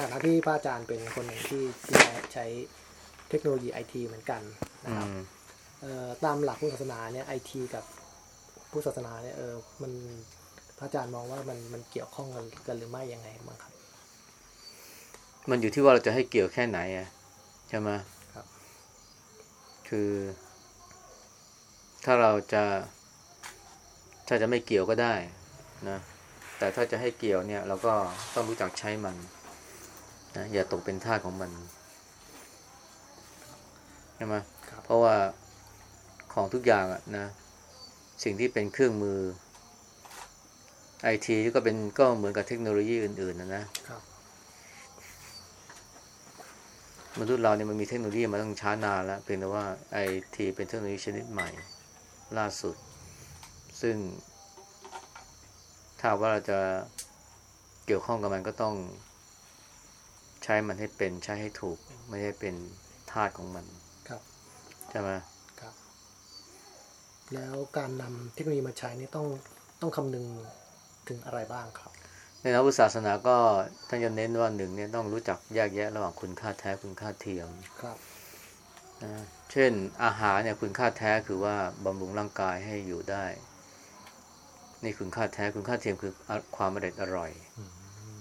ฐานะที่พระอาจารย์เป็นคนหนึ่งที่ที่ใช้เทคโนโลยีไอทีเหมือนกันนะครับอืมเอ่อตามหลักพุทธศาสนาเนี่ยไอทีกับพุทธศาสนาเนี่ยเออมันพระอาจารย์มองว่ามันมันเกี่ยวข้องกันกันหรือไม่ยังไงบ้างครับ มันอยู่ที่ว่าเราจะให้เกี่ยวแค่ไหนอะใช่ไหมครับ คือ ถ้าเราจะ ถ้าจะไม่เกี่ยวก็ได้นะแต่ถ้าจะให้เกี่ยวเนี่ย เราก็ต้องรู้จักใช้มัน นะอย่าตกเป็นทาสของมันใช่ไหมครับเพราะว่าของทุกอย่างอะนะ สิ่งที่เป็นเครื่องมือไอทีก็เป็นก็เหมือนกับเทคโนโลยีอื่น ๆ นะนะครับมนุษย์เราเนี่ยมันมีเทคโนโลยีมาตั้งช้านานแล้วเพียงแต่ว่าไอทีเป็นเทคโนโลยีชนิดใหม่ ล่าสุด ซึ่ง ถ้าว่าเราจะเกี่ยวข้องกับมันก็ต้อง ใช้มันให้เป็นใช้ให้ถูก ไม่ได้เป็นทาสของมันครับใช่ไหมครับ แล้วการนำเทคโนโลยีมาใช้นี่ต้องต้องคำนึงถึงอะไรบ้างครับ ในนักพุทธศาสนาก็ท่านจะเน้นว่าหนึ่งเนี่ยต้องรู้จักแยกแยะระหว่างคุณค่าแท้คุณค่าเทียมครับนะเช่นอาหารเนี่ยคุณค่าแท้คือว่าบำรุงร่างกายให้อยู่ได้ นี่คุณค่าแท้คุณค่าเทียมคืออะความอร่อยอร่อย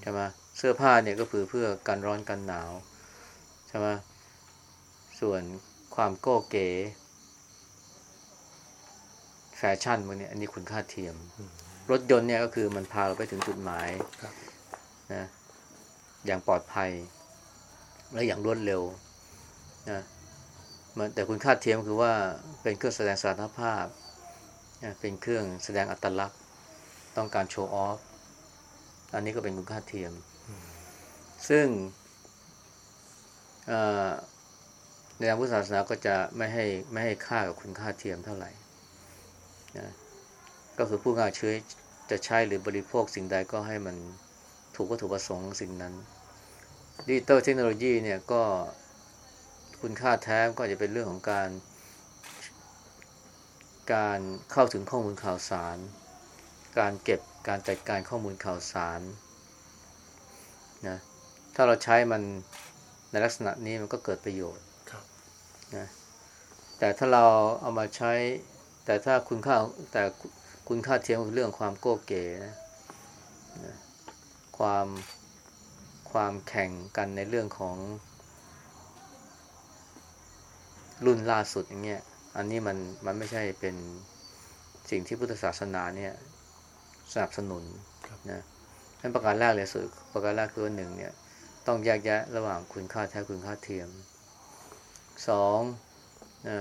ใช่ไหม เสื้อผ้าเนี่ยก็คือเพื่อกันร้อนกันหนาวใช่ไหมส่วนความโก้เก๋แฟชั่นพวกเนี้ยอันนี้คุณค่าเทียม รถยนต์เนี่ยก็คือมันพาเราไปถึงจุดหมายครับนะอย่างปลอดภัย และอย่างรวดเร็วนะมันแต่คุณค่าเทียมคือว่าเป็นเครื่องแสดงสถานภาพนะเป็นเครื่องแสดงอัตลักษณ์ ต้องการโชว์ออฟ อันนี้ก็เป็นคุณค่าเทียม ซึ่งในทางพุทธศาสนาก็จะไม่ให้ไม่ให้ค่ากับคุณค่าเทียมเท่าไหร่นะก็คือผู้งานเชื้อจะใช้หรือบริโภคสิ่งใดก็ให้มันถูกวัตถุประสงค์สิ่งนั้นดิจิตอลเทคโนโลยีเนี่ยก็คุณค่าแท้ก็จะเป็นเรื่องของการ การเข้าถึงข้อมูลข่าวสาร การเก็บ การจัดการข้อมูลข่าวสารนะถ้าเราใช้มันในลักษณะนี้มันก็เกิดประโยชน์ครับนะแต่ถ้าเราเอามาใช้ แต่ถ้าคุณค่าแต่คุณค่าเทียมคือเรื่องความโก้เก๋นะนะความความแข่งกันในเรื่องของ รุ่นล่าสุดอย่างเงี้ยอันนี้มันมันไม่ใช่เป็นสิ่งที่พุทธศาสนาเนี่ย สนับสนุนครับนะนั่นประการแรกเลยสุดประการแรกคือว่าหนึ่งเนี่ย ต้องแยกแยะระหว่างคุณค่าแท้คุณค่าเทียมสองนะ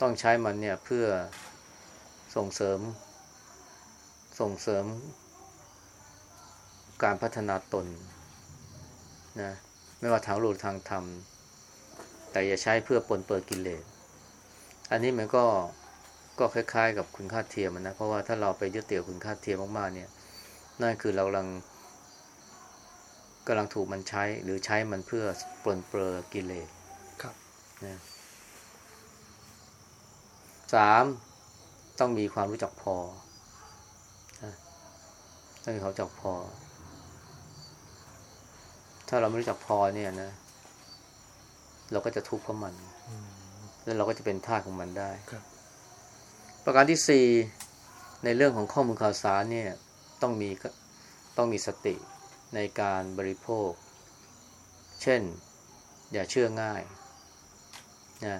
ต้องใช้มันเนี่ยเพื่อส่งเสริม ส่งเสริม การพัฒนาตนนะไม่ว่าทางโลกทางธรรม แต่อย่าใช้เพื่อปลนเปิดกิเลสอันนี้มันก็ ก็คล้ายๆ กับคุณค่าเทียมอะนะ เพราะว่าถ้าเราไปยึดเตี่ยวคุณค่าเทียมมากๆเนี่ยนั่นคือเรากำลังกำลังถูกมันใช้หรือใช้มันเพื่อปลนเปลือกิเลสครับนะสามต้องมีความรู้จักพอนะต้องมีความรู้จักพอ ถ้าเราไม่รู้จักพอเนี่ยนะ เราก็จะทุกข์เพราะมันอืมแล้วเราก็จะเป็นทาสของมันได้ครับ ประการที่สี่ในเรื่องของข้อมูลข่าวสารเนี่ยต้องมีต้องมีสติในการบริโภค เช่น อย่าเชื่อง่ายนะ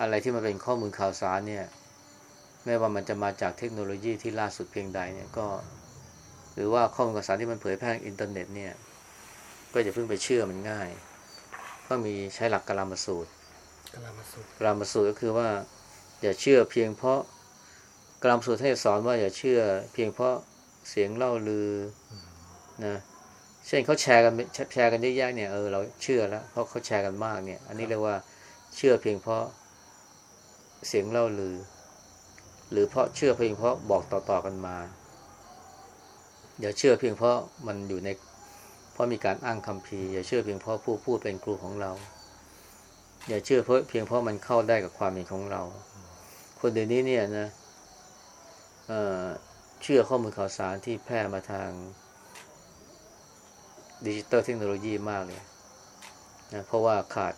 อะไรที่มันเป็นข้อมูลข่าวสารเนี่ยไม่ว่ามันจะมาจากเทคโนโลยีที่ล่าสุดเพียงใดเนี่ยก็ หรือว่าข้อมูลข่าวสารที่มันเผยแพร่ทางอินเทอร์เน็ตเนี่ยก็อย่าเพิ่งไปเชื่อมันง่าย ก็มีใช้หลักกลามสูตรกลามาสุดกรามสูตรก็คือว่า อย่าเชื่อเพียงเพราะกรามสูตรให้สอนว่าอย่าเชื่อ เพียงเพราะเสียงเล่าลือนะเช่นเขาแชร์กันแชร์กันเยอะๆเนี่ยเออเราเชื่อแล้วเพราะเขาแชร์กันมากเนี่ย อันนี้เรียกว่าเชื่อเพียงเพราะเสียงเล่าลือ หรือเพราะเชื่อเพียงเพราะบอกต่อๆกันมาอย่าเชื่อเพียงเพราะมันอยู่ในเพราะมีการอ้างคำพีอย่าเชื่อเพียงเพราะผู้พูดเป็นครูของเรา อย่าเชื่อเพเพียงเพราะมันเข้าได้กับความเห็นของเรา คนเดี๋ยวนี้เนี่ยนะเชื่อข้อมูลข่าวสารที่แพร่มาทางดิจิตอลเทคโนโลยีมากเลยนะเพราะว่าขาด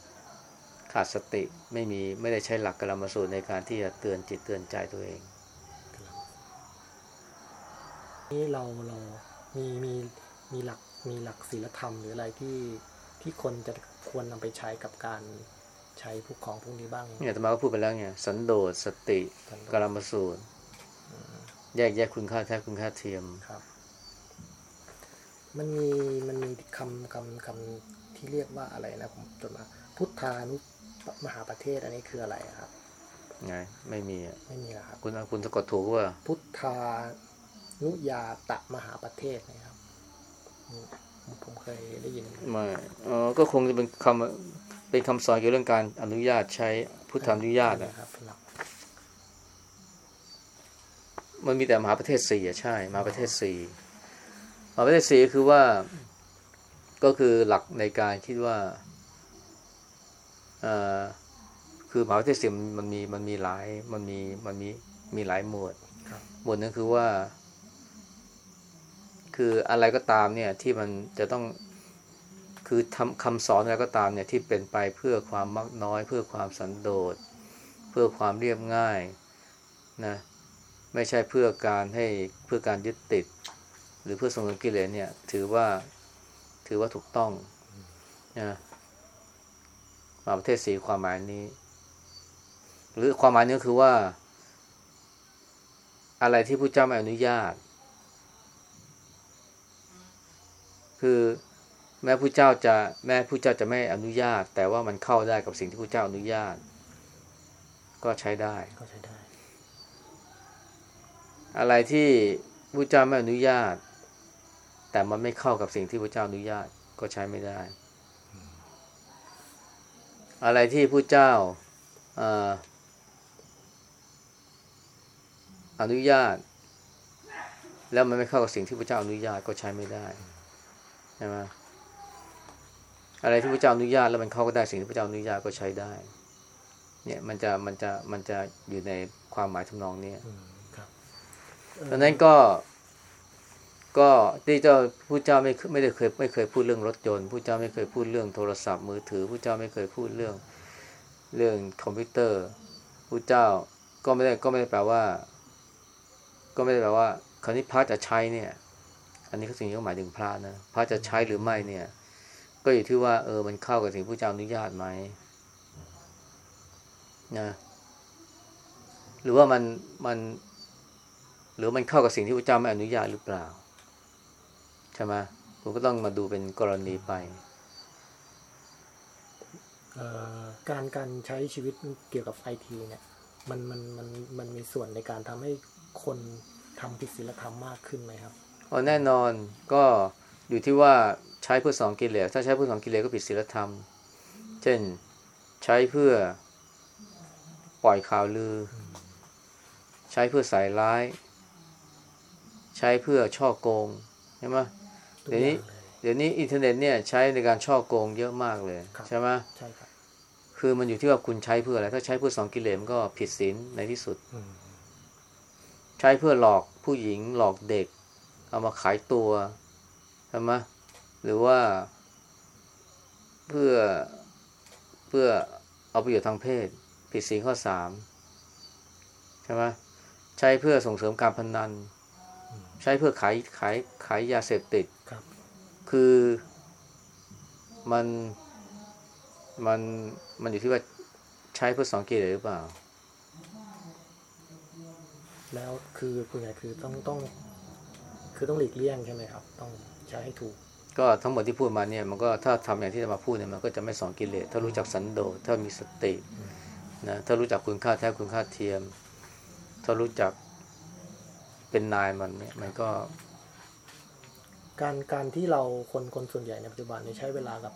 ขาดสติไม่มีไม่ได้ใช้หลักกรรมสูตรในการที่จะเตือนจิตเตือนใจตัวเองนี่เราเรามีมีมีหลักมีหลักศีลธรรมหรืออะไรที่ที่คนจะควรนำไปใช้กับการ ใช้พวกของพวกนี้บ้าง เนี่ยอาตมาก็พูดไปแล้วไงสันโดษสติกันกรรมสูตรแยกแยกคุณค่าแท้คุณค่าเทียมครับ มันมีมันมีคำคำคำที่เรียกว่าอะไรนะผมจดมาพุทธานุมหาประเทศอันนี้คืออะไรครับไงไม่มีอะไม่มีแล้วครับคุณคุณสะกดถูกว่า พุทธานุยาตะมหาประเทศนะครับอืมผมเคยได้ยินไม่เออก็คงจะเป็นคำ เป็นคำสอนเกี่ยวกับเรื่องการอนุญาตใช้พุทธานุญาตอะนะครับหลักมันมีแต่มหาประเทศสี่อะใช่มหาประเทศสี่มหาประเทศสี่ก็คือว่าก็คือหลักในการคิดว่าเอ่อคือมหาประเทศสี่มันมันมีมันมีหลายมันมีมันมีมีหลายหมวดครับหมวดหนึงคือว่า คืออะไรก็ตามเนี่ยที่มันจะต้อง คือทำคำสอนอะไรก็ตามเนี่ยที่เป็นไปเพื่อความมักน้อย เพื่อความสันโดษ เพื่อความเรียบง่ายนะไม่ใช่เพื่อการให้เพื่อการยึดติด หรือเพื่อส่งบกิเลสเนี่ย ถือว่าถือว่าถูกต้องนะมาประเทศสีความหมายนี้ หรือความหมายนี้คือว่า อะไรที่พระเจ้าไม่อนุญาต คือ แม้พระเจ้าจะแม้พระเจ้าจะไม่อนุญาต แต่ว่ามันเข้าได้กับสิ่งที่พระเจ้าอนุญาต ก็ใช้ได้ก็ใช้ได้ อะไรที่พระเจ้าไม่อนุญาต แต่มันไม่เข้ากับสิ่งที่พระเจ้าอนุญาตก็ใช้ไม่ได้ อะไรที่พระเจ้าเอ่ออนุญาต แล้วมันไม่เข้ากับสิ่งที่พระเจ้าอนุญาตก็ใช้ไม่ได้ใช่ไหม อะไรที่พระเจ้าอนุญาตแล้วมันเข้าก็ได้สิ่งที่พระเจ้าอนุญาตก็ใช้ได้ เนี่ยมันจะมันจะมันจะอยู่ในความหมายทำนองเนี้ยอืมครับดังนั้นก็ ก็ที่เจ้าผู้เจ้าไม่เคไม่ได้เคยไม่เคยพูดเรื่องรถยนต์ผู้เจ้าไม่เคยพูดเรื่องโทรศัพท์มือถือผู้เจ้าไม่เคยพูดเรื่องเรื่องคอมพิวเตอร์ผู้เจ้าก็ไม่ได้ก็ไม่ได้แปลว่า ก็ไม่ได้แปลว่าคราวนี้พระจะใช้เนี่ย อันนี้ก็สิ่งที่หมายถึงพระนะพระจะใช้หรือไม่เนี่ย ก็อยู่ที่ว่าเออมันเข้ากับสิ่งผู้เจ้าอนุญาตไหมนะหรือว่ามันมันหรือมันเข้ากับสิ่งที่พระเจ้าไม่อนุญาตหรือเปล่าใช่ไหมคุณก็ต้องมาดูเป็นกรณีไปเอ่อการการใช้ชีวิตเกี่ยวกับไอทีเนี่ย มันมันมันมันมีส่วนในการทำให้คนทำผิดศีลธรรมมากขึ้นไหมครับอ๋อแน่นอนก็อยู่ที่ว่า ใช้เพื่อสองกิเลสถ้าใช้เพื่อสองกิเลสก็ผิดศีลธรรม เช่นใช้เพื่อปล่อยข่าวลือ ใช้เพื่อใส่ร้าย ใช้เพื่อช่อโกงใช่ไหมทุกเดี๋ยวนี้อย่างเลยเดี๋ยวนี้อินเทอร์เน็ตเนี่ยใช้ในการช่อโกงเยอะมากเลยครับใช่ไหมใช่ครับคือมันอยู่ที่ว่าคุณใช้เพื่ออะไร ถ้าใช้เพื่อสองกิเลสมันก็ผิดศีลในที่สุดอืมใช้เพื่อหลอกผู้หญิงหลอกเด็ก เอามาขายตัวใช่ไหม หรือว่าเพื่อเพื่อเอาประโยชน์ทางเพศ ผิดศีลข้อสามใช่ไหมใช้เพื่อส่งเสริมการพนัน ใช้เพื่อขายขายขายยาเสพติดครับคือมันมันมันอยู่ที่ว่าใช้เพื่อสองกิเลสหรือเปล่า แล้วคือคุณใหญ่คือต้องต้อง คือต้องหลีกเลี่ยงใช่ไหมครับ ต้องใช้ให้ถูก ก็ทั้งหมดที่พูดมาเนี่ยมันก็ถ้าทำอย่างที่จะมาพูดเนี่ยมันก็จะไม่สองกิเลสถ้ารู้จักสันโดษถ้ามีสตินะถ้ารู้จักคุณค่าแท้คุณค่าเทียม ถ้ารู้จักเป็นนายมันเนี่ยมันก็ การการที่เราคนคนส่วนใหญ่ในปัจจุบันเนี่ยใช้เวลากับ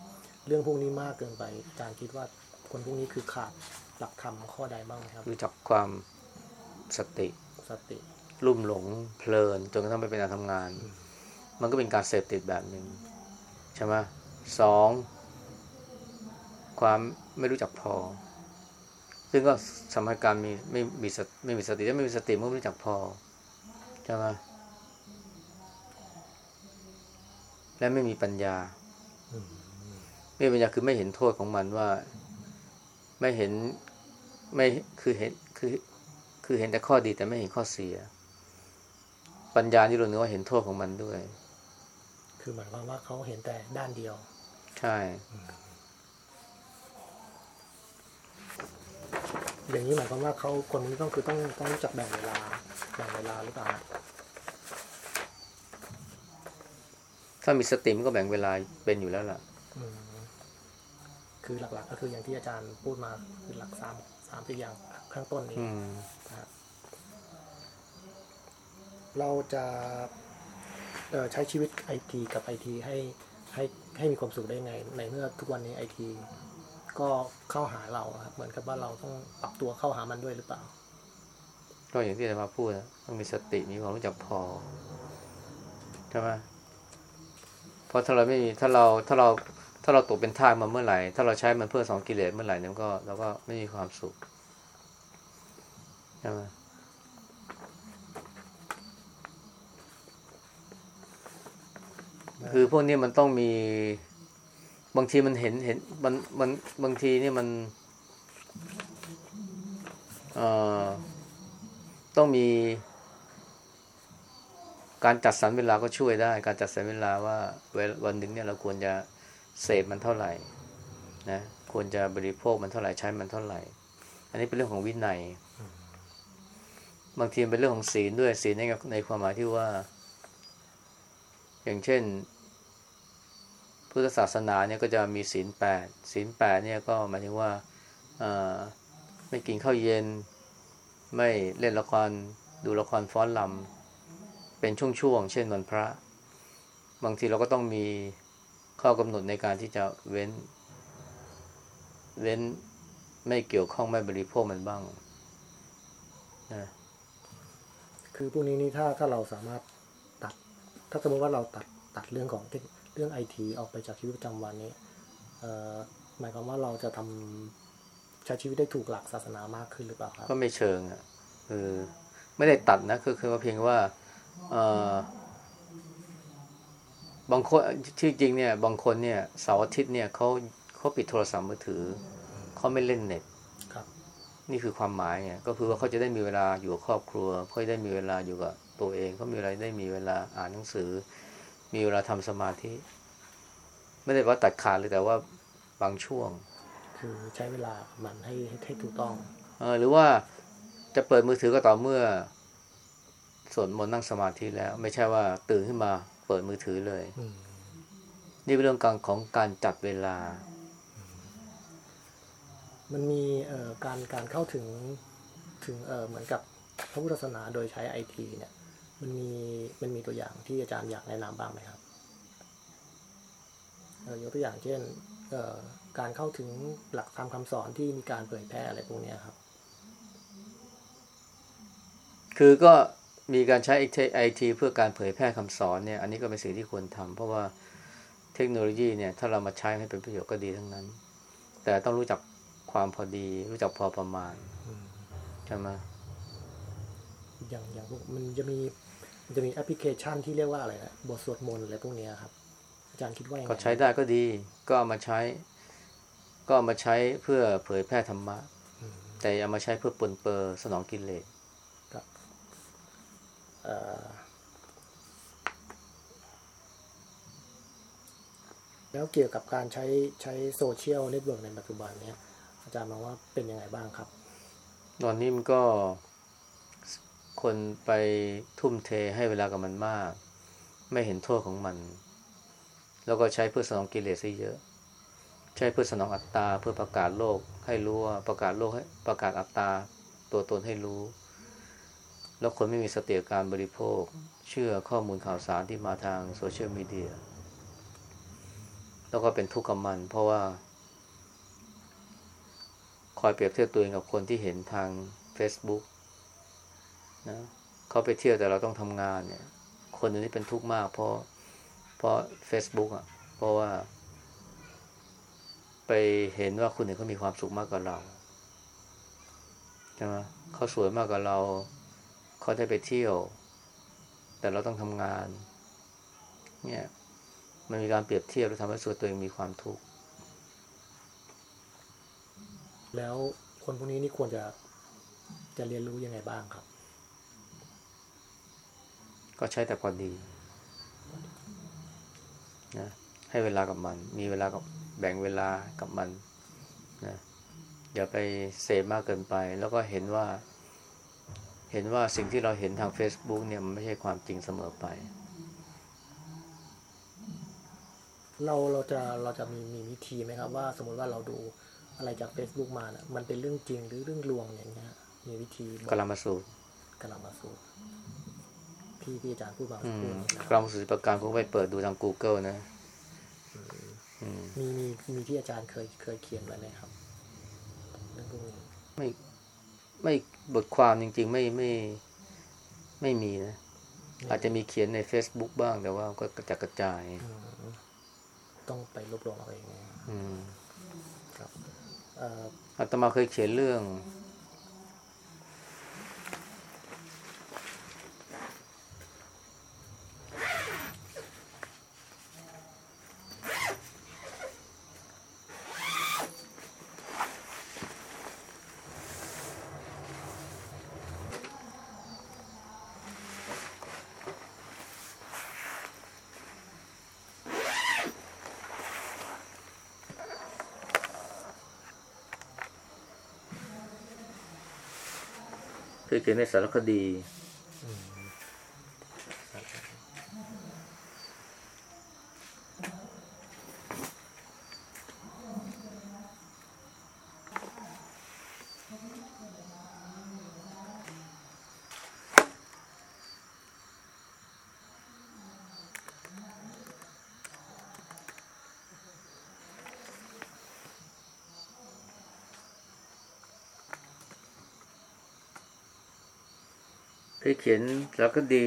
เรื่องพวกนี้มากเกินไปอาจารย์คิดว่าคนพวกนี้คือขาดหลักธรรมข้อใดบ้างไหมครับ รู้จักความสติสติ ลุ่มหลงเพลินจนกระทั่งไปเป็นการทำงาน มันก็เป็นการเสพติดแบบหนึ่ง ใช่ไหมสองความไม่รู้จักพอ ซึ่งก็สำคัญการมีไม่มีสติไม่มีสติถ้าไม่มีสติมันไม่รู้จักพอใช่ไหมและไม่มีปัญญา ไม่มีปัญญาคือไม่เห็นโทษของมันว่า ไม่เห็นไม่คือเห็นคือคือเห็นแต่ข้อดีแต่ไม่เห็นข้อเสีย ปัญญาที่เราเนื้อว่าเห็นโทษของมันด้วย คือหมายความว่าเขาเห็นแต่ด้านเดียว ใช่ อย่างนี้หมายความว่าเขาคนนี้ต้องคือต้องต้องรู้จักแบ่งเวลาแบ่งเวลาหรือเปล่าถ้ามีสติมันก็แบ่งเวลาเป็นอยู่แล้วล่ะอืมคือหลัก ๆ ก็คืออย่างที่อาจารย์พูดมาคือหลักสามสามสี่อย่างข้างต้นนี้อืมนะครับเราจะเอ่อ ใช้ชีวิตไอทีกับไอทีให้ให้ให้มีความสุขได้ไง ในเมื่อทุกวันนี้ไอทีก็เข้าหาเราครับเหมือนกับว่าเราต้องปรับตัวเข้าหามันด้วยหรือเปล่า ก็อย่างที่อาจารย์มาพูดนะต้องมีสติมีความรู้จักพอใช่ไหมเพราะถ้าเราไม่มีถ้าเราถ้าเราถ้าเราตกเป็นทาสมาเมื่อไหร่ ถ้าเราใช้มันเพื่อสองกิเลสเมื่อไหร่เนี่ยมันก็เราก็ไม่มีความสุขใช่ไหม คือพวกนี้มันต้องมี บางทีมันเห็นเห็นมันมันบางทีนี่มันเอ่อต้องมี การจัดสรรเวลาก็ช่วยได้ การจัดสรรเวลาว่าวันหนึ่งเนี่ยเราควรจะเสพมันเท่าไหร่นะควรจะบริโภคมันเท่าไหร่ใช้มันเท่าไหร่ อันนี้เป็นเรื่องของวินัย บางทีเป็นเรื่องของศีลด้วยศีลในในความหมายที่ว่า อย่างเช่น พุทธศาสนาเนี่ยก็จะมีศีลแปดศีลแปดเนี่ยก็หมายถึงว่าไม่กินข้าวเย็น ไม่เล่นละครดูละครฟ้อนลำเป็นช่วงๆเช่นวันพระ บางทีเราก็ต้องมีข้อกำหนดในการที่จะเว้น เว้นไม่เกี่ยวข้องไม่บริโภคมันบ้างนะคือพวกนี้นี่ถ้าถ้าเราสามารถตัด ถ้าสมมติว่าเราตัดตัดเรื่องของ เทคเรื่องไอทีออกไปจากชีวิตประจำวันนี้เอ่อหมายความว่าเราจะทำใช้ชีวิตได้ถูกหลักศาสนามากขึ้นหรือเปล่าครับ ก็ไม่เชิงอะคือไม่ได้ตัดนะคือคือว่าเพียงว่าเออบางคนที่จริงเนี่ยบางคนเนี่ยเสาร์อาทิตย์เนี่ยเขาเขาปิดโทรศัพท์มือถือเขาไม่เล่นเน็ตครับนี่คือความหมายไงก็คือว่าเขาจะได้มีเวลาอยู่กับครอบครัวเขาจะได้มีเวลาอยู่กับตัวเองเขามีเวลาได้มีเวลาอ่านหนังสือ มีเวลาทำสมาธิ ไม่ได้ว่าตัดขาดเลยแต่ว่าบางช่วง คือใช้เวลากับมันให้ให้ให้ถูกต้องเออหรือว่าจะเปิดมือถือก็ต่อเมื่อสวดมนต์นั่งสมาธิแล้ว ไม่ใช่ว่าตื่นขึ้นมาเปิดมือถือเลยอืมนี่เป็นเรื่องการของการจัดเวลา มันมีเอ่อการการเข้าถึงถึงเอ่อเหมือนกับพระพุทธศาสนาโดยใช้ไอทีเนี่ย มันมีมันมีตัวอย่างที่อาจารย์อยากแนะนำบ้างไหมครับเอ่อยกตัวอย่างเช่นเอ่อการเข้าถึงหลักธรรมคำสอนที่มีการเผยแพร่อะไรพวกเนี้ยครับ คือก็มีการใช้ไอทีเพื่อการเผยแพร่คำสอนเนี่ย อันนี้ก็เป็นสิ่งที่ควรทำเพราะว่าเทคโนโลยีเนี่ย ถ้าเรามาใช้ให้เป็นประโยชน์ก็ดีทั้งนั้น แต่ต้องรู้จักความพอดี รู้จักพอประมาณอืมใช่ไหมอย่างอย่างพวกมันจะมี มันจะมีแอปพลิเคชันที่เรียกว่าอะไรนะบทสวดมนต์อะไรพวกเนี้ยครับ อาจารย์คิดว่ายังไงก็ใช้ได้ก็ดี ก็เอามาใช้ ก็เอามาใช้เพื่อเผยแพร่ธรรมะอืมแต่อย่ามาใช้เพื่อปนเปื้อสนองกิเลสเอ่อแล้วเกี่ยวกับการใช้ใช้ social network ในปัจจุบันเนี้ยอาจารย์มองว่าเป็นยังไงบ้างครับ ตอนนี้มันก็ คนไปทุ่มเทให้เวลากับมันมาก ไม่เห็นโทษของมัน แล้วก็ใช้เพื่อสนองกิเลสซะเยอะ ใช้เพื่อสนองอัตตาเพื่อประกาศโลกให้รู้ว่าประกาศโลกให้ประกาศอัตตาตัวตนให้รู้ แล้วคนไม่มีสติกับการบริโภค เชื่อข้อมูลข่าวสารที่มาทางโซเชียลมีเดียแล้วก็เป็นทุกข์กับมัน เพราะว่า คอยเปรียบเทียบตัวเองกับคนที่เห็นทาง Facebook นะเขาไปเที่ยวแต่เราต้องทำงานเนี่ย คนอันนี้เป็นทุกข์มาก เพราะเพราะ Facebook อะ เพราะว่า ไปเห็นว่าคนอื่นเขามีความสุขมากกว่าเราใช่ไหมเขาสวยมากกว่าเรา เขาได้ไปเที่ยว แต่เราต้องทำงาน เนี่ยมันมีการเปรียบเทียบแล้วทำให้ส่วนตัวเองมีความทุกข์แล้วคนพวกนี้นี่ควรจะจะเรียนรู้ยังไงบ้างครับ ก็ใช้แต่พอดีนะให้เวลากับมัน มีเวลากับแบ่งเวลากับมันนะอย่าไปเสพมากเกินไป แล้วก็เห็นว่า เห็นว่าสิ่งที่เราเห็นทาง Facebook เนี่ยมันไม่ใช่ความจริงเสมอไป เราเราจะเราจะมีมีวิธีไหมครับว่า สมมติว่าเราดูอะไรจาก Facebook มานะมันเป็นเรื่องจริงหรือเรื่องลวงอย่างเงี้ยมีวิธีบอกกลามาสูตรกำลังมาสู่ ที่ที่อาจารย์พูดมาอืพูมดนะกลามาสูตรประการก็ไปเปิดดูทาง Google นะอืมมีมีมีที่อาจารย์เคยเคยเขียนไว้ไหมครับเรื่องพวกนี้ไม่ไม่บทความจริง ๆ ไม่ไม่ไม่มีนะ อาจจะมีเขียนใน Facebook บ้างแต่ว่าก็กระจัดกระจายอืมต้องไปรวบรวมเอาเองนะอืม ครับเอ่ออาตมาเคยเขียนเรื่อง เคยเขียนในสารคดี เคยเขียนสารคดี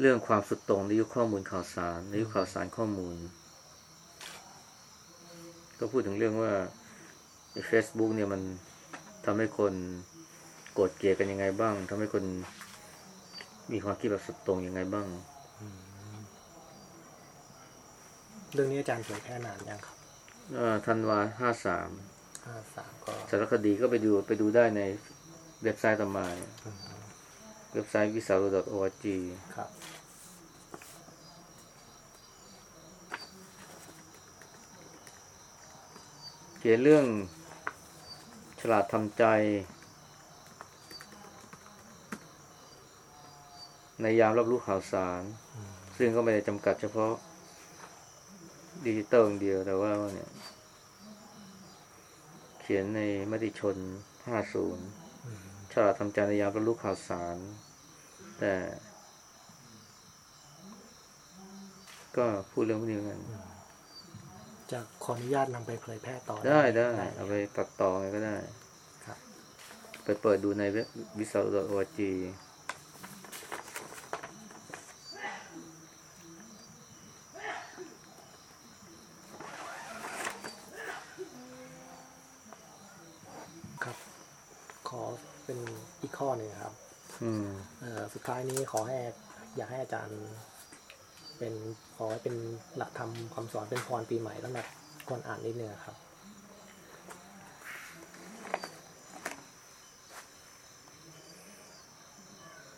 เรื่องความสุดโต่งในยุคข้อมูลข่าวสารในยุคข่าวสารข้อมูล ก็พูดถึงเรื่องว่าเฟซบุ๊กเนี่ยมันทำให้คนโกรธเกลียดกันยังไงบ้างทำให้คนมีความคิดแบบสุดโต่งยังไงบ้างเรื่องนี้อาจารย์เผยแพร่นานยังครับธันวาห้าสามห้าสามก็สารคดีก็ไปดูไปดูได้ใน เว็บไซต์ต่อมาเนี่ยเว็บไซต์วิสารุ .org ครับเขียนเรื่องฉลาดทำใจ ในยามรับรู้ข่าวสาร ซึ่งก็ไม่ได้จำกัดเฉพาะดิจิตอลอย่างเดียวแต่ว่าเนี่ย เขียนในมติชน 50 ฉลาดทำใจในยามรับรู้ข่าวสาร แต่ ก็พูดเรื่องพวกนี้เหมือนกันจะขออนุญาตนำไปเผยแพร่ต่อ ได้ได้หมเอาไปตัดต่อไงก็ได้ครับไปเปิดดูในเว็บวิสา .org ครับ ขอเป็นอีกข้อหนึ่งครับ อืม เอ่อสุดท้ายนี้ข อให้อยากให้อาจารย์ เป็นขอให้เป็นหลักธรรมคำสอนเป็นพรปีใหม่สำหรับคนอ่านนิดนึงครับ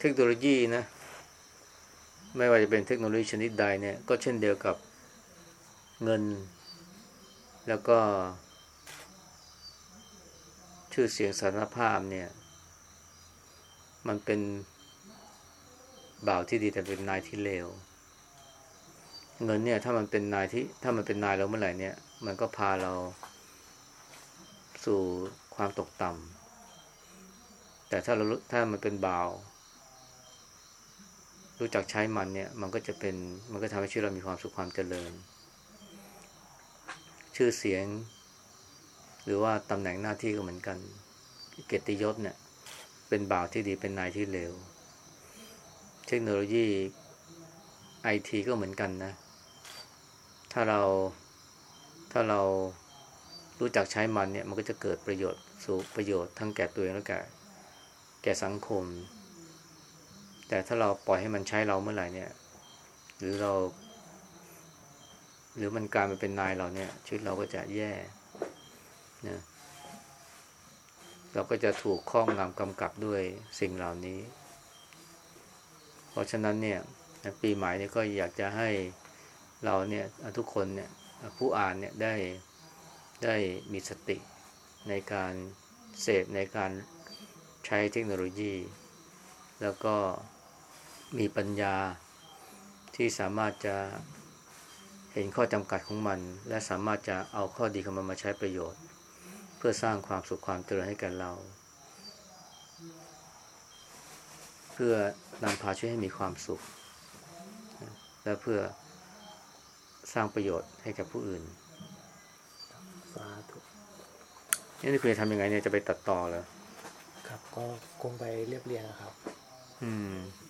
เทคโนโลยีนะ ไม่ว่าจะเป็นเทคโนโลยีชนิดใดเนี่ย ก็เช่นเดียวกับเงิน แล้วก็ ชื่อเสียงสารภาพเนี่ย มันเป็น บ่าวที่ดีแต่เป็นนายที่เลวเงินเนี่ย ถ้ามันเป็นนายที่ ถ้ามันเป็นนายเราเมื่อไหร่เนี่ย มันก็พาเราสู่ความตกต่ำแต่ถ้าเราถ้ามันเป็นบ่าว รู้จักใช้มันเนี่ย มันก็จะเป็นมันก็ทำให้ชีวิตเรามีความสุขความเจริญ ชื่อเสียง หรือว่าตำแหน่งหน้าที่ก็เหมือนกัน เกียรติยศเนี่ย เป็นบ่าวที่ดีเป็นนายที่เลว เทคโนโลยีไอทีก็เหมือนกันนะ ถ้าเราถ้าเรารู้จักใช้มันเนี่ย มันก็จะเกิดประโยชน์สู่ประโยชน์ทั้งแก่ตัวเองและแก่แก่สังคม แต่ถ้าเราปล่อยให้มันใช้เราเมื่อไหร่เนี่ย หรือเรา หรือมันกลายมาเป็นนายเราเนี่ยชีวิตเราก็จะแย่นะเราก็จะถูกครอบงำกำกับด้วยสิ่งเหล่านี้ เพราะฉะนั้นเนี่ยปีใหม่เนี่ยก็อยากจะให้เราเนี่ยทุกคนเนี่ยผู้อ่านเนี่ยได้ได้มีสติในการเสพในการใช้เทคโนโลยี แล้วก็มีปัญญาที่สามารถจะเห็นข้อจำกัดของมัน และสามารถจะเอาข้อดีของมันมาใช้ประโยชน์ เพื่อสร้างความสุขความเจริญให้แก่เรา เพื่อ นำพาชีวิตให้มีความสุข และเพื่อสร้างประโยชน์ให้กับผู้อื่นสาธุนี่คุณจะทำยังไงเนี่ยจะไปตัดต่อเหรอครับ ก็คงไปเรียบเรียงนะครับ อืมค